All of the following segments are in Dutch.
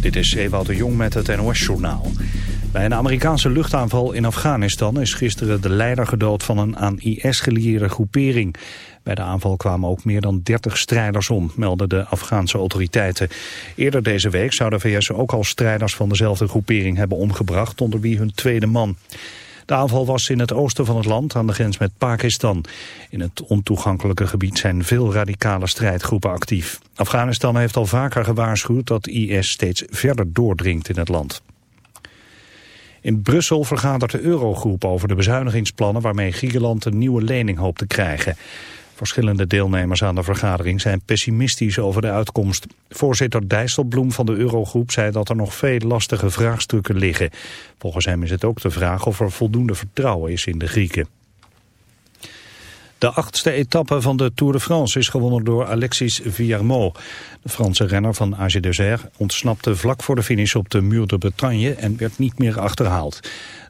Dit is Ewout de Jong met het NOS-journaal. Bij een Amerikaanse luchtaanval in Afghanistan is gisteren de leider gedood van een aan IS gelieerde groepering. Bij de aanval kwamen ook meer dan 30 strijders om, melden de Afghaanse autoriteiten. Eerder deze week zou de VS ook al strijders van dezelfde groepering hebben omgebracht, onder wie hun tweede man. De aanval was in het oosten van het land aan de grens met Pakistan. In het ontoegankelijke gebied zijn veel radicale strijdgroepen actief. Afghanistan heeft al vaker gewaarschuwd dat IS steeds verder doordringt in het land. In Brussel vergadert de Eurogroep over de bezuinigingsplannen waarmee Griekenland een nieuwe lening hoopt te krijgen. Verschillende deelnemers aan de vergadering zijn pessimistisch over de uitkomst. Voorzitter Dijsselbloem van de Eurogroep zei dat er nog veel lastige vraagstukken liggen. Volgens hem is het ook de vraag of er voldoende vertrouwen is in de Grieken. De achtste etappe van de Tour de France is gewonnen door Alexis Villarmeau. De Franse renner van AG Desert ontsnapte vlak voor de finish op de Muur de Bretagne en werd niet meer achterhaald.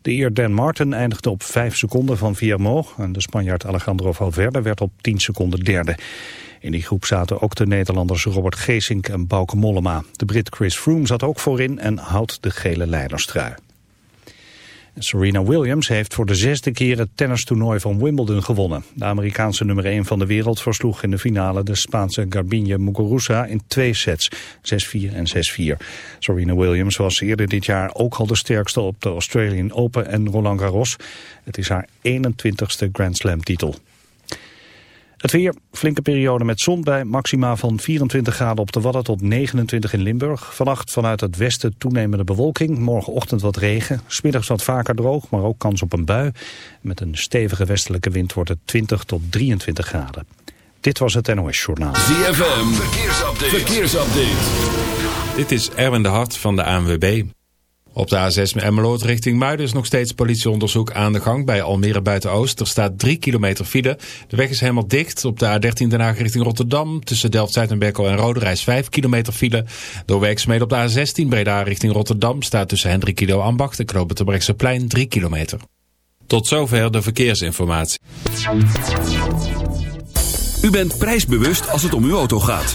De eer Dan Martin eindigde op 5 seconden van Villarmeau en de Spanjaard Alejandro Valverde werd op 10 seconden derde. In die groep zaten ook de Nederlanders Robert Geesink en Bauke Mollema. De Brit Chris Froome zat ook voorin en houdt de gele leiderstrui. Serena Williams heeft voor de zesde keer het tennistoernooi van Wimbledon gewonnen. De Amerikaanse nummer 1 van de wereld versloeg in de finale de Spaanse Garbine Muguruza in twee sets, 6-4 en 6-4. Serena Williams was eerder dit jaar ook al de sterkste op de Australian Open en Roland Garros. Het is haar 21ste Grand Slam titel. Het weer, flinke periode met zon bij maxima van 24 graden op de Wadden tot 29 in Limburg. Vannacht vanuit het westen toenemende bewolking, morgenochtend wat regen. Smiddags wat vaker droog, maar ook kans op een bui. Met een stevige westelijke wind wordt het 20 tot 23 graden. Dit was het NOS Journaal. ZFM, verkeersupdate. verkeersupdate. Dit is Erwin de Hart van de ANWB. Op de A6 Emmeloord richting Muiden is nog steeds politieonderzoek aan de gang bij Almere Buiten-Oost. Er staat 3 kilometer file. De weg is helemaal dicht. Op de A13 Den Haag richting Rotterdam tussen Delft-Zuid en Bekkel en Roderijs 5 kilometer file. Door werkzaamheden op de A16 Breda richting Rotterdam staat tussen Hendrik Kilo Ambacht en plein 3 kilometer. Tot zover de verkeersinformatie. U bent prijsbewust als het om uw auto gaat.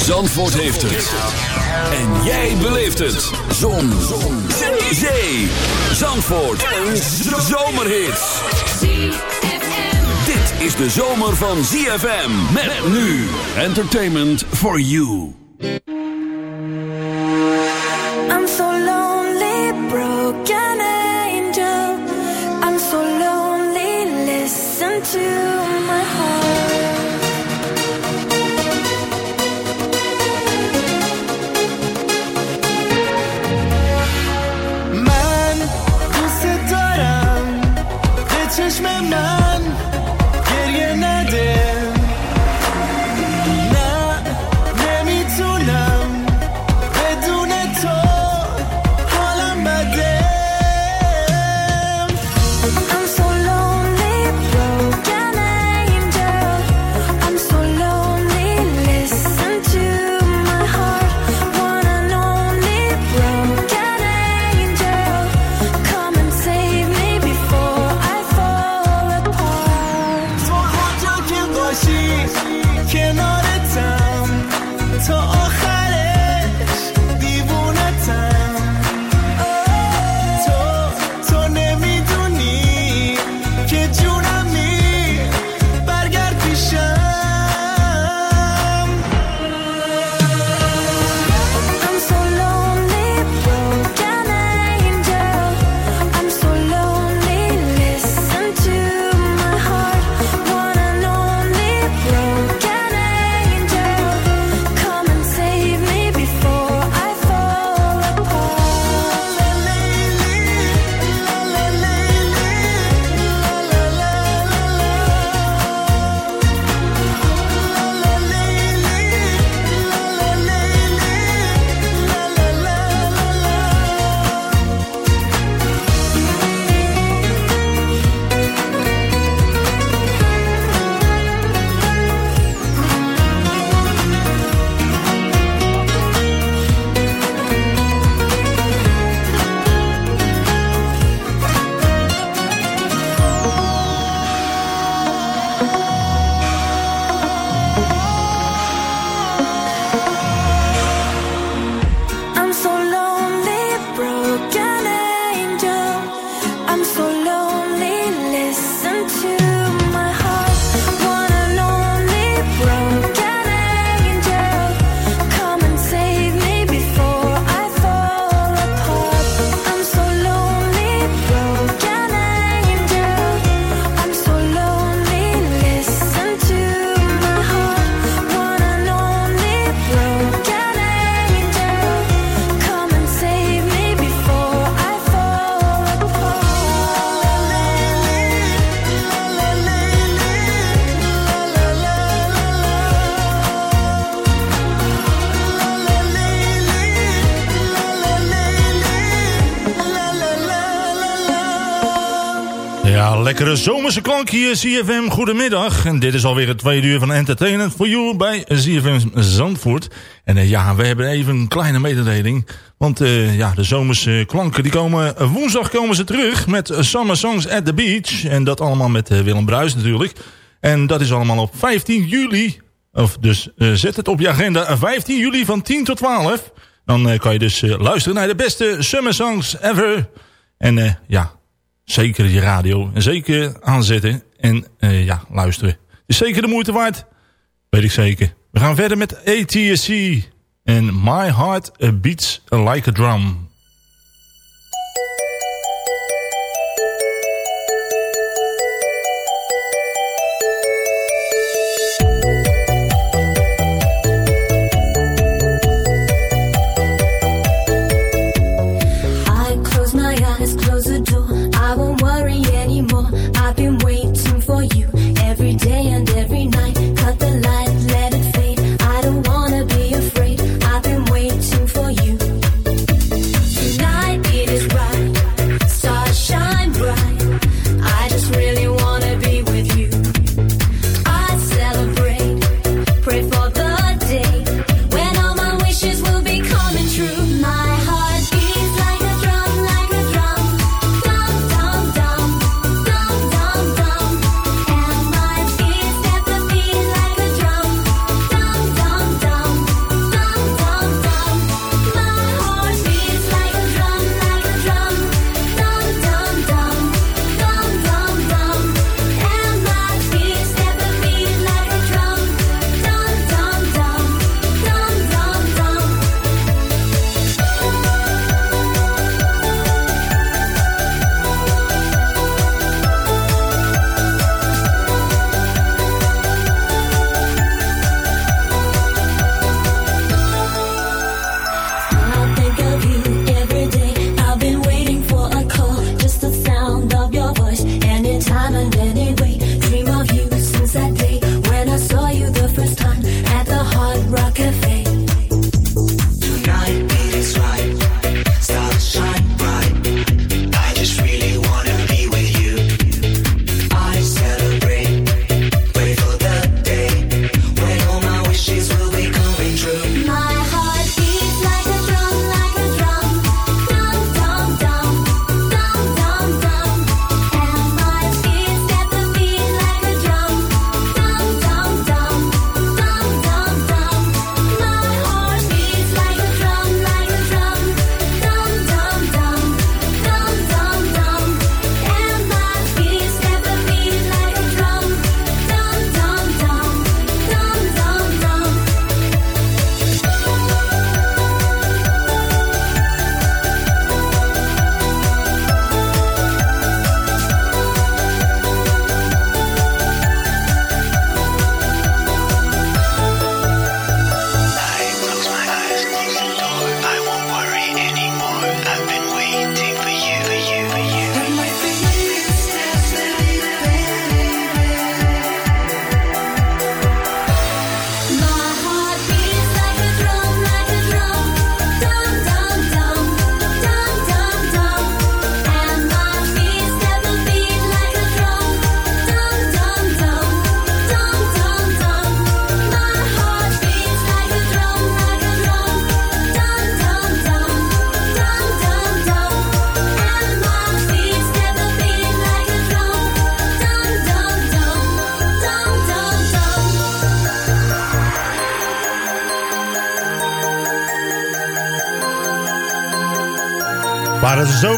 Zandvoort heeft het. En jij beleeft het. Zon. Zon. Zee. Zandvoort. Een zomerhit. Dit is de zomer van ZFM. Met nu. Entertainment for you. I'm so lonely, broken angel. I'm so lonely, listen to lekkere zomerse klank hier, CFM. Goedemiddag. En dit is alweer het tweede uur van Entertainment for You bij CFM Zandvoort. En uh, ja, we hebben even een kleine mededeling. Want uh, ja, de zomerse klanken die komen... woensdag komen ze terug met Summer Songs at the Beach. En dat allemaal met Willem Bruis natuurlijk. En dat is allemaal op 15 juli. Of dus zet het op je agenda. 15 juli van 10 tot 12. Dan kan je dus luisteren naar de beste Summer Songs ever. En ja, zeker je radio en zeker aanzetten en uh, ja, luisteren. Is zeker de moeite waard, weet ik zeker. We gaan verder met ATSC en My Heart Beats Like a Drum.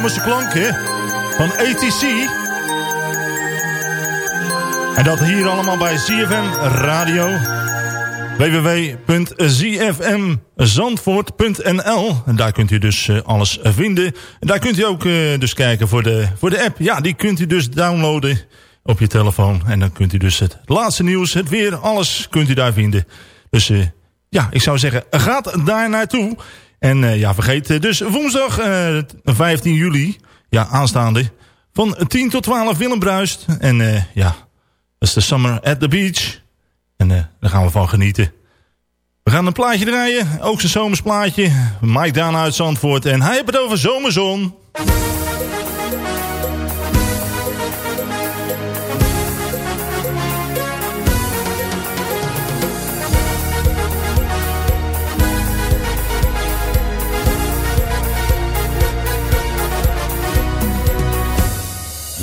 Zomerse klanken van ATC. En dat hier allemaal bij ZFM Radio. www.zfmzandvoort.nl En daar kunt u dus uh, alles vinden. En daar kunt u ook uh, dus kijken voor de, voor de app. Ja, die kunt u dus downloaden op je telefoon. En dan kunt u dus het laatste nieuws, het weer, alles kunt u daar vinden. Dus uh, ja, ik zou zeggen, gaat daar naartoe. En uh, ja, vergeet uh, dus woensdag uh, eh, 15 juli, ja, aanstaande, van 10 tot 12 Willem Bruist. En ja, dat is de Summer at the Beach. En daar gaan we van genieten. We gaan een plaatje draaien, ook zijn zomersplaatje. Mike Daan uit Zandvoort en hij heeft het over zomerzon.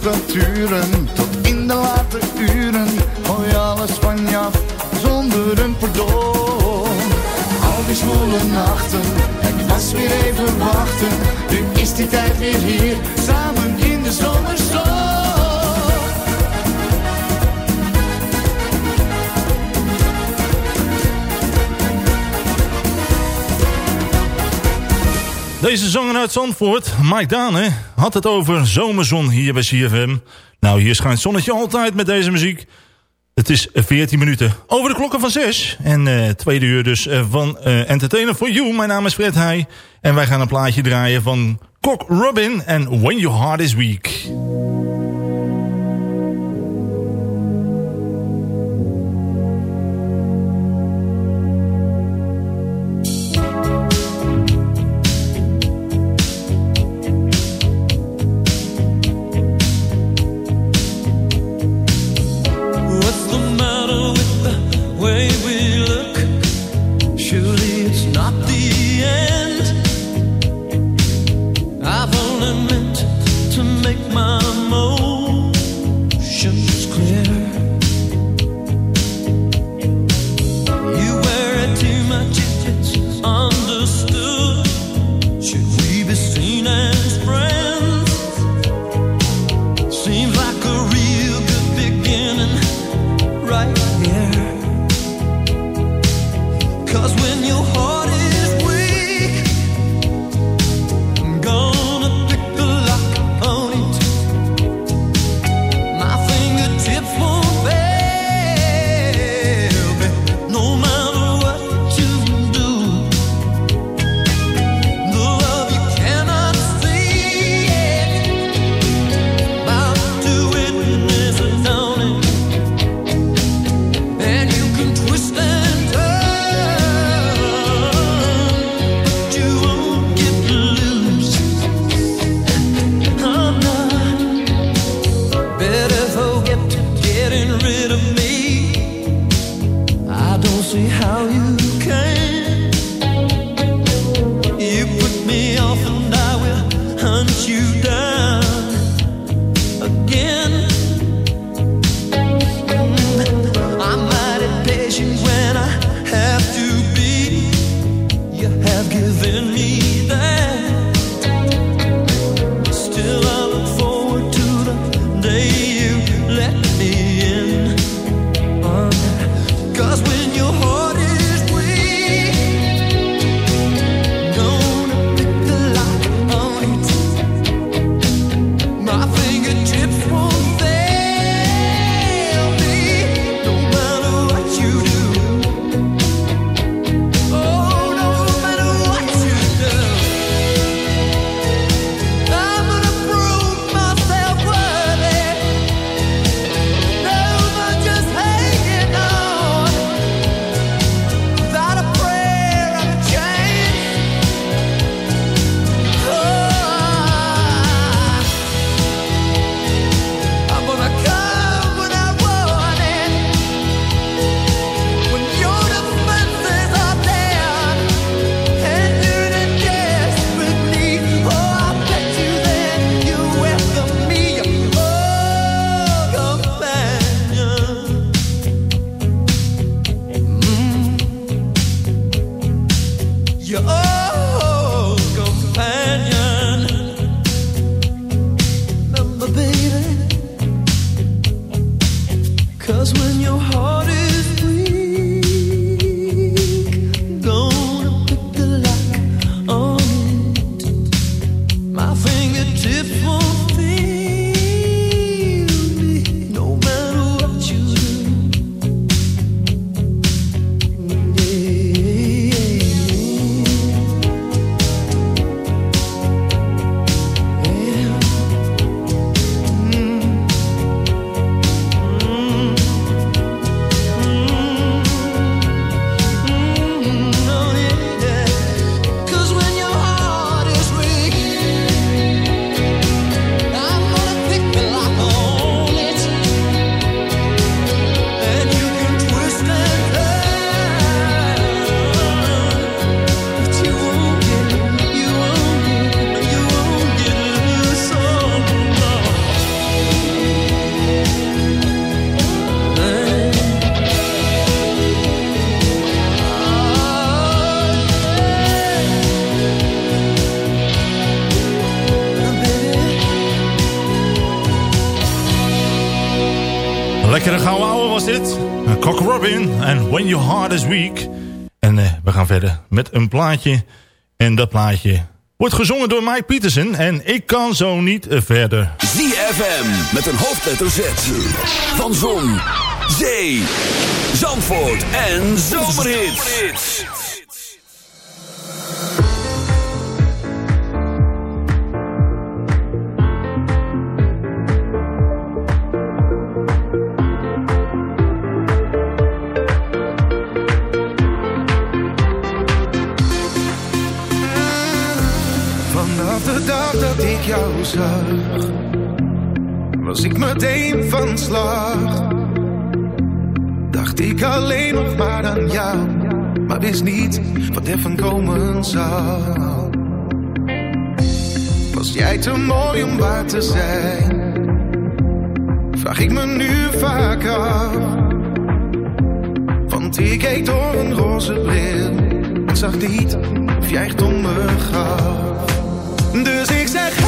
Temperaturen tot in de late uren. Gooi alles van je af zonder een pardon. Al die zwoele nachten, het was weer even wachten. Nu is die tijd weer hier, samen in de zomerzon. Deze zanger uit Zandvoort, Mike Dane, had het over zomerzon hier bij CFM. Nou, hier schijnt zonnetje altijd met deze muziek. Het is 14 minuten over de klokken van 6. En uh, tweede uur dus uh, van uh, Entertainer for You. Mijn naam is Fred Heij. En wij gaan een plaatje draaien van Cock Robin en When Your Heart Is Weak. have given me. Your Heart Is Weak. En eh, we gaan verder met een plaatje. En dat plaatje wordt gezongen door Mike Peterson. En ik kan zo niet eh, verder. ZFM met een hoofdletter Z. Van Zon, Zee, Zandvoort en Zomerhits. ik jou zag, was ik meteen van slag. Dacht ik alleen nog maar aan jou, maar wist niet wat er van komen zou. Was jij te mooi om waar te zijn? Vraag ik me nu vaak af. Want ik keek door een roze bril en zag niet of jij echt om me gaf. Dus ik zeg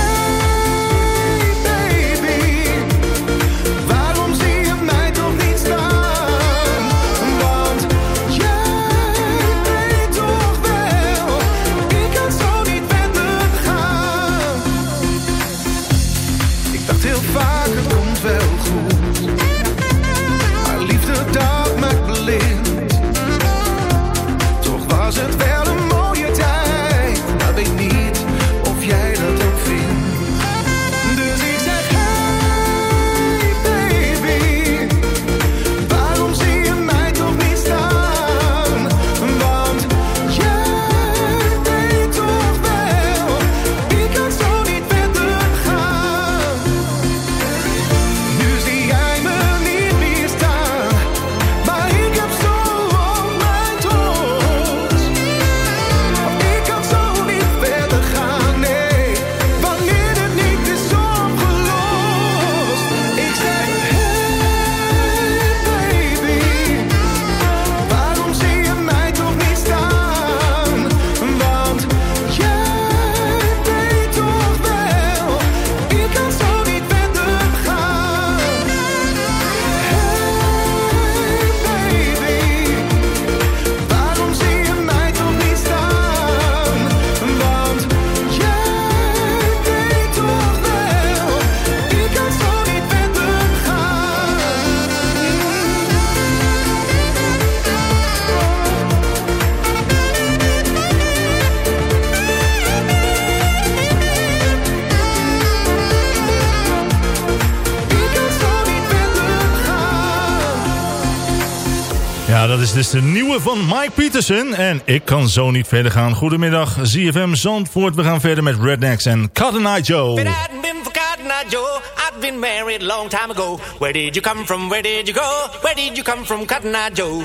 Ja, dat is dus de nieuwe van Mike Peterson. En ik kan zo niet verder gaan. Goedemiddag, ZFM Zandvoort. We gaan verder met Rednecks en Cotton Eye Joe. If it hadn't been for Cotton Eye Joe, I'd been married long time ago. Where did you come from, where did you go? Where did you come from, Cotton Eye Joe?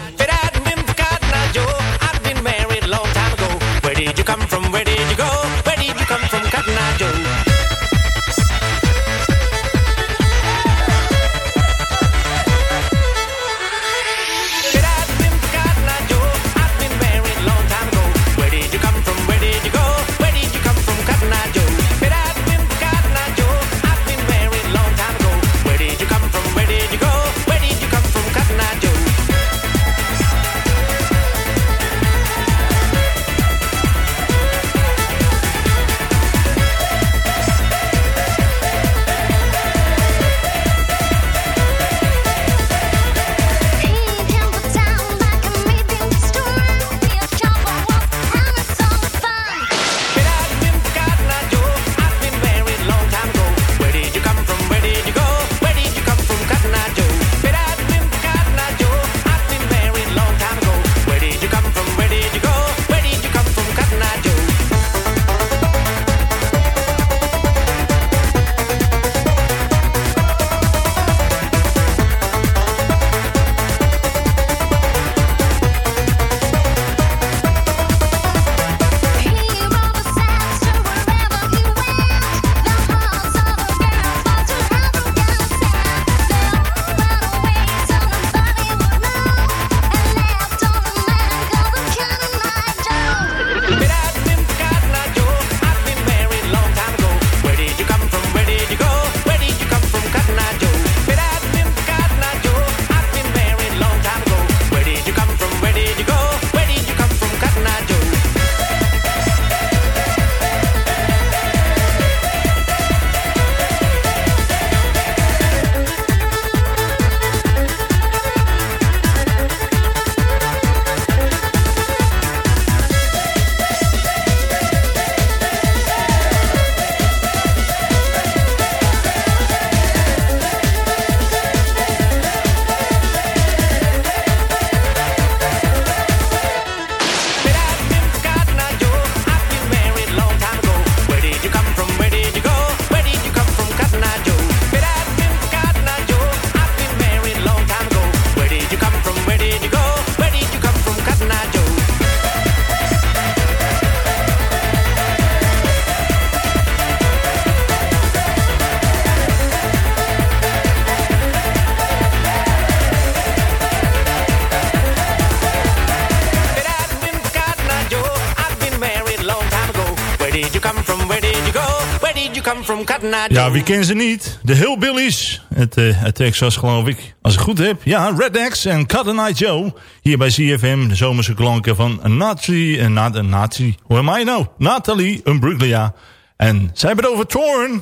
Ja, wie kent ze niet? De Hillbillies. Het, uh, het Texas, geloof ik. Als ik goed heb. Ja, Rednecks en Cotton Eye Joe. Hier bij CFM. De zomerse klanken van Nazi. En na, Nazi. Hoe am I nou? Nathalie Umbruglia. En zij hebben het over Torn.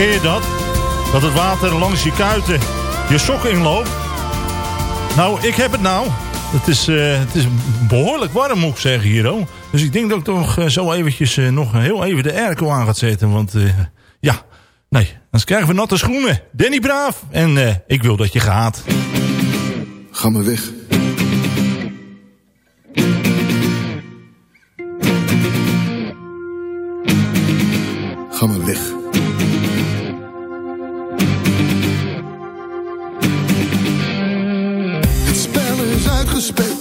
Ken dat? Dat het water langs je kuiten je sokken inloopt? Nou, ik heb het nou. Het is, eh, het is behoorlijk warm, moet ik zeggen, hier. Oh. Dus ik denk dat ik toch eh, zo eventjes eh, nog heel even de airco aan gaat zetten. Want ja, nee, dan krijgen we natte schoenen. Danny Braaf. En ik wil dat je gaat. Ga maar weg. Ga maar weg. Is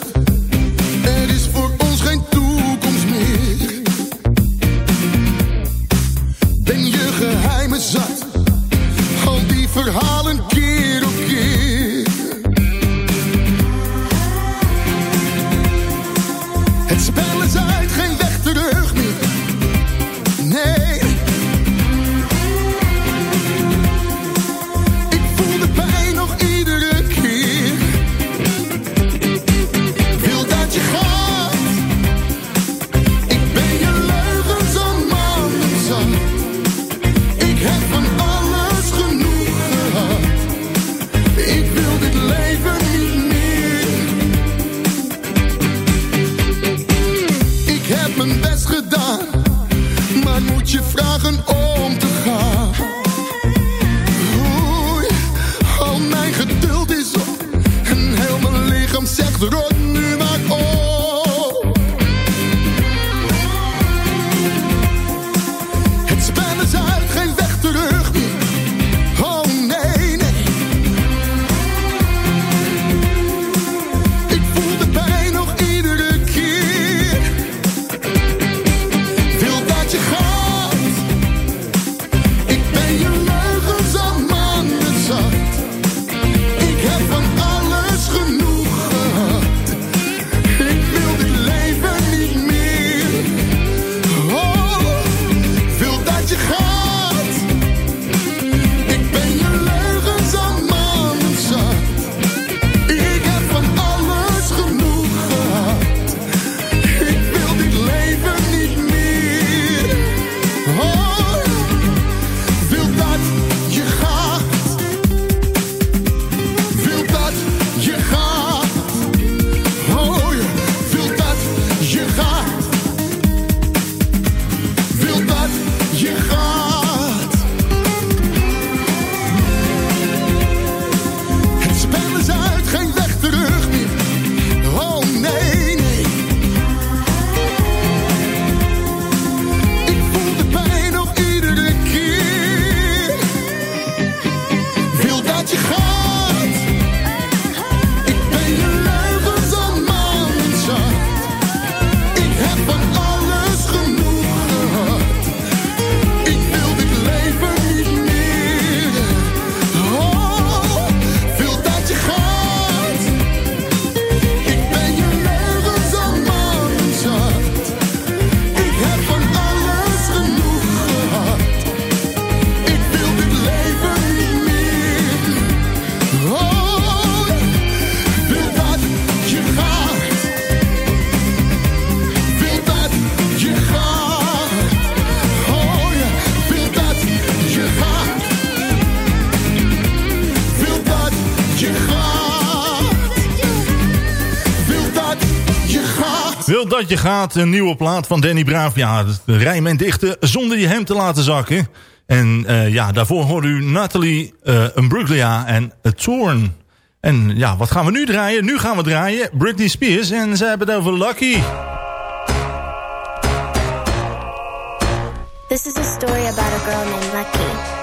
dat je gaat, een nieuwe plaat van Danny Braaf. Ja, rijmen dichten zonder je hem te laten zakken. En eh, ja, daarvoor hoorde u Natalie een eh, Umbruglia en A Torn. En ja, wat gaan we nu draaien? Nu gaan we draaien Britney Spears en ze hebben het over Lucky. This is a story about a girl named Lucky.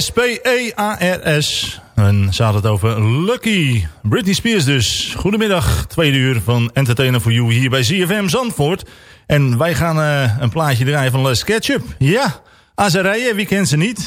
S-P-E-A-R-S. En ze hadden het over Lucky. Britney Spears dus. Goedemiddag, tweede uur van Entertainer for You hier bij ZFM Zandvoort. En wij gaan eh, een plaatje draaien van Les Ketchup. Ja, Azarije, wie kent ze niet?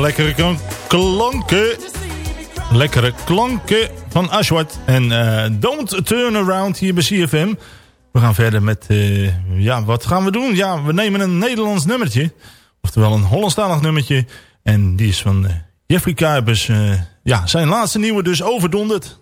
lekkere klanken. Lekkere klanken van Ashwat. En eh, Don't Turn Around hier bij CFM. We gaan verder met... Uh, ja, wat gaan we doen? Ja, we nemen een Nederlands nummertje. Oftewel een Hollandstalig nummertje. En die is van eh, Jeffrey Kuipers. ja, zijn laatste nieuwe dus overdonderd.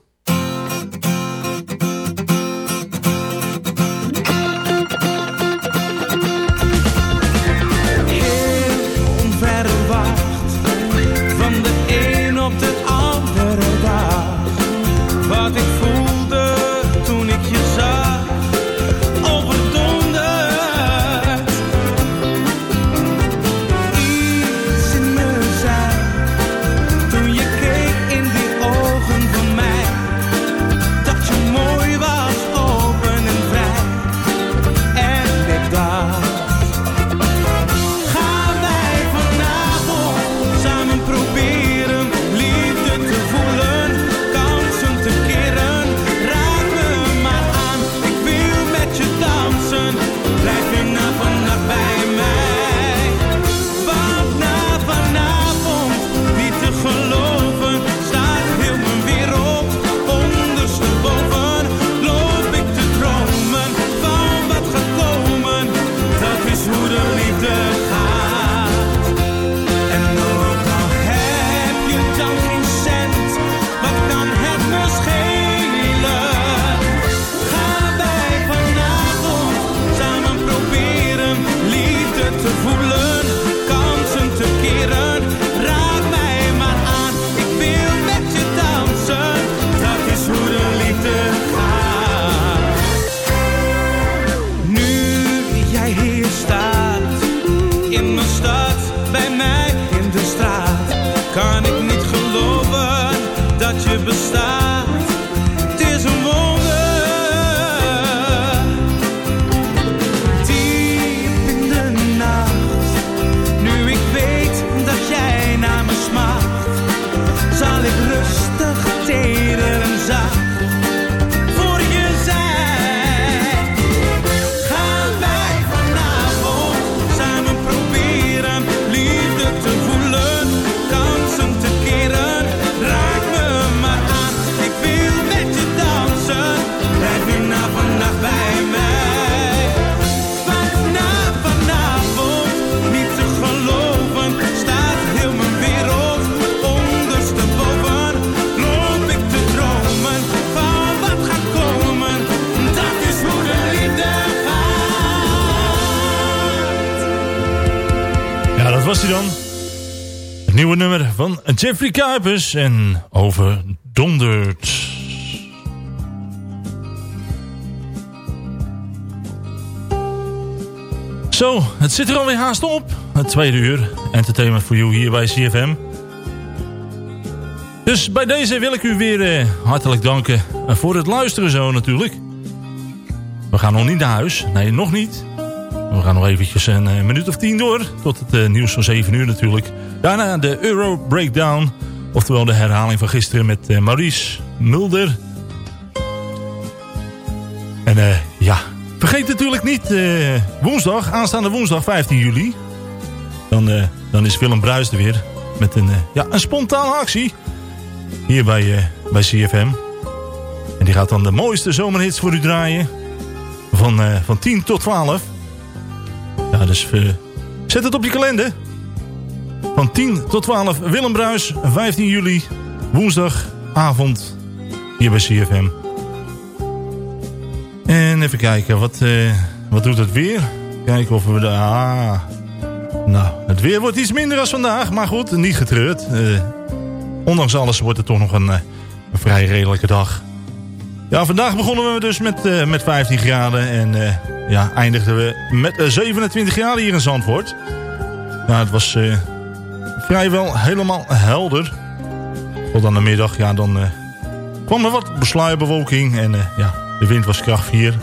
Hij dan. Het nieuwe nummer van Jeffrey Kuipers en Overdonderd. Zo, het zit er alweer haast op. Het tweede uur. Entertainment for You hier bij CFM. Dus bij deze wil ik u weer eh, hartelijk danken voor het luisteren zo natuurlijk. We gaan nog niet naar huis. Nee, nog niet. We gaan nog eventjes een eh, minuut of tien door. Tot het eh, nieuws van 7 uur natuurlijk. Daarna de Euro Breakdown. Oftewel de herhaling van gisteren met eh, Maurice Mulder. En ja, vergeet natuurlijk niet woensdag, aanstaande woensdag 15 juli. Dan, dan is Willem Bruis er weer met een, ja, een spontane actie. Hier bij, bij CFM. En die gaat dan de mooiste zomerhits voor u draaien. Van, van 10 tot 12. Dus eh, zet het op je kalender. Van 10 tot 12 Willem Bruis, 15 juli, woensdagavond, hier bij CFM. En even kijken, wat, eh, wat doet het weer? Kijken of we de... Ah, nou, het weer wordt iets minder als vandaag, maar goed, niet getreurd. Eh, ondanks alles wordt het toch nog een, een vrij redelijke dag. Ja, vandaag begonnen we dus met, met 15 graden en ja, eindigden we met eh, 27 graden hier in Zandvoort. Ja, het was eh, vrijwel helemaal helder. Tot aan de middag, ja, dan eh, kwam er wat besluierbewolking en eh, ja, de wind was kracht 4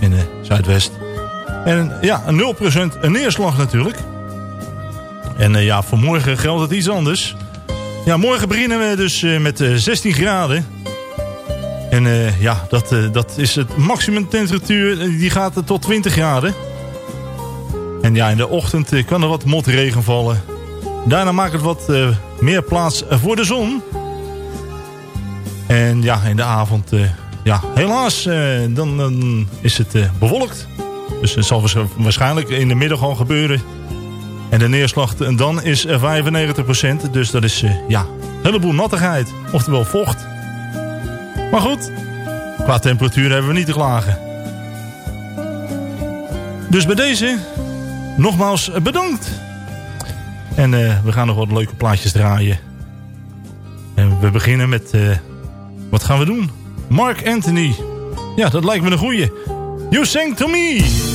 in de zuidwest. En ja, 0% een neerslag natuurlijk. En eh, ja, voor morgen geldt het iets anders. Ja, morgen beginnen we dus eh, met eh, 16 graden. En eh, ja, dat, eh, dat is het maximum temperatuur. eh, Die gaat tot 20 graden. En ja, in de ochtend kan er wat motregen vallen. Daarna maakt het wat meer plaats voor de zon. En ja, in de avond, ja, helaas, dan, dan is het bewolkt. Dus het zal waarsch- waarschijnlijk in de middag al gebeuren. En de neerslag dan is er 95%. Dus dat is, ja, een heleboel nattigheid. Oftewel vocht. Maar goed, qua temperatuur hebben we niet te klagen. Dus bij deze, nogmaals eh, bedankt. En eh, we gaan nog wat leuke plaatjes draaien. En we beginnen met, eh, wat gaan we doen? Mark Anthony. Ja, dat lijkt me een goeie. You sing to me.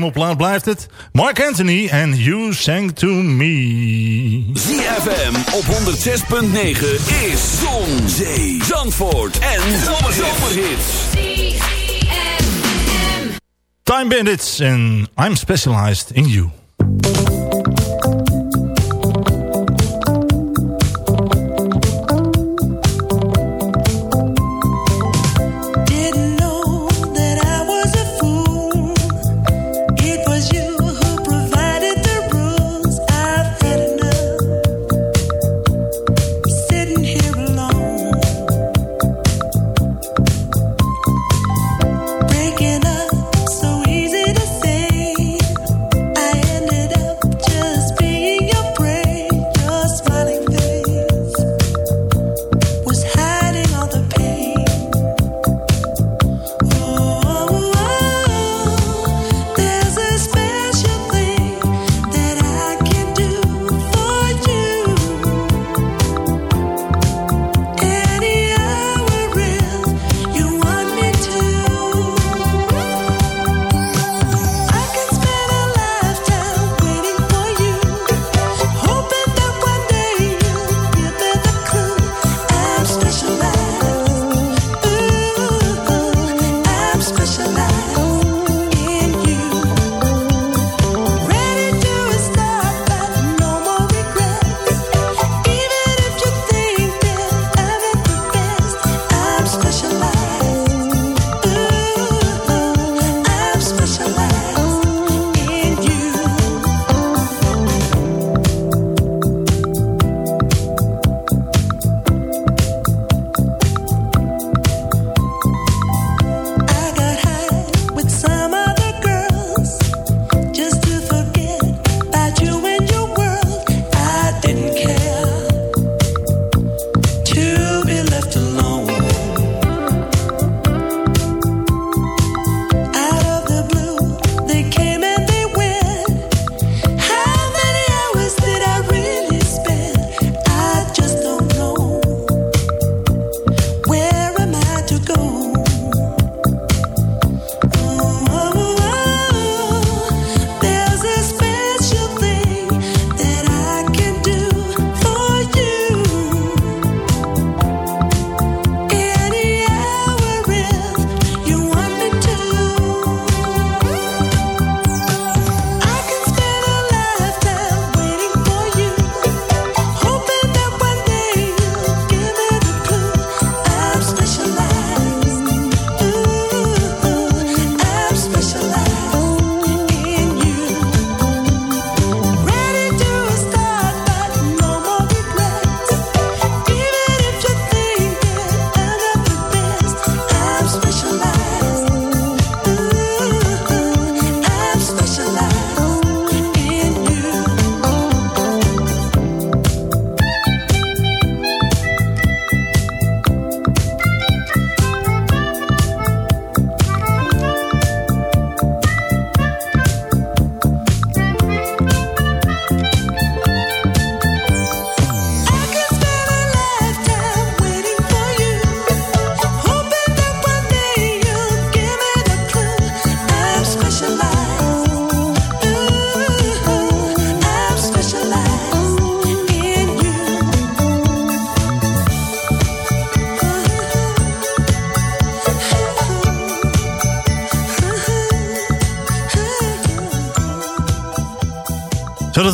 Lekker zwijmelplaat blijft het. Mark Anthony en You Sang To Me. ZFM op 106.9 is Zon, Zee, Zandvoort en Zomerhits. Time Bandits en I'm Specialized in You.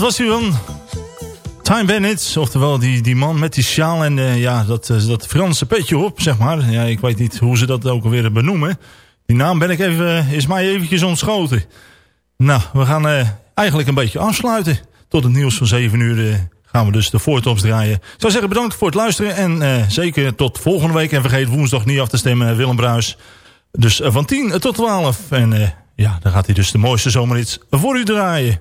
Was hij dan. Time Bandits, oftewel die, die man met die sjaal en eh, ja, dat, eh, dat Franse petje op, zeg maar. Ja, ik weet niet hoe ze dat ook alweer benoemen. Die naam ben ik even, is mij eventjes ontschoten. Nou, we gaan eh, eigenlijk een beetje afsluiten. Tot het nieuws van 7 uur eh, gaan we dus de voortops draaien. Ik zou zeggen bedankt voor het luisteren en eh, zeker tot volgende week. En vergeet woensdag niet af te stemmen, eh, Willem Bruis. Dus eh, van 10 tot 12. En eh, ja, dan gaat hij dus de mooiste zomerhits voor u draaien.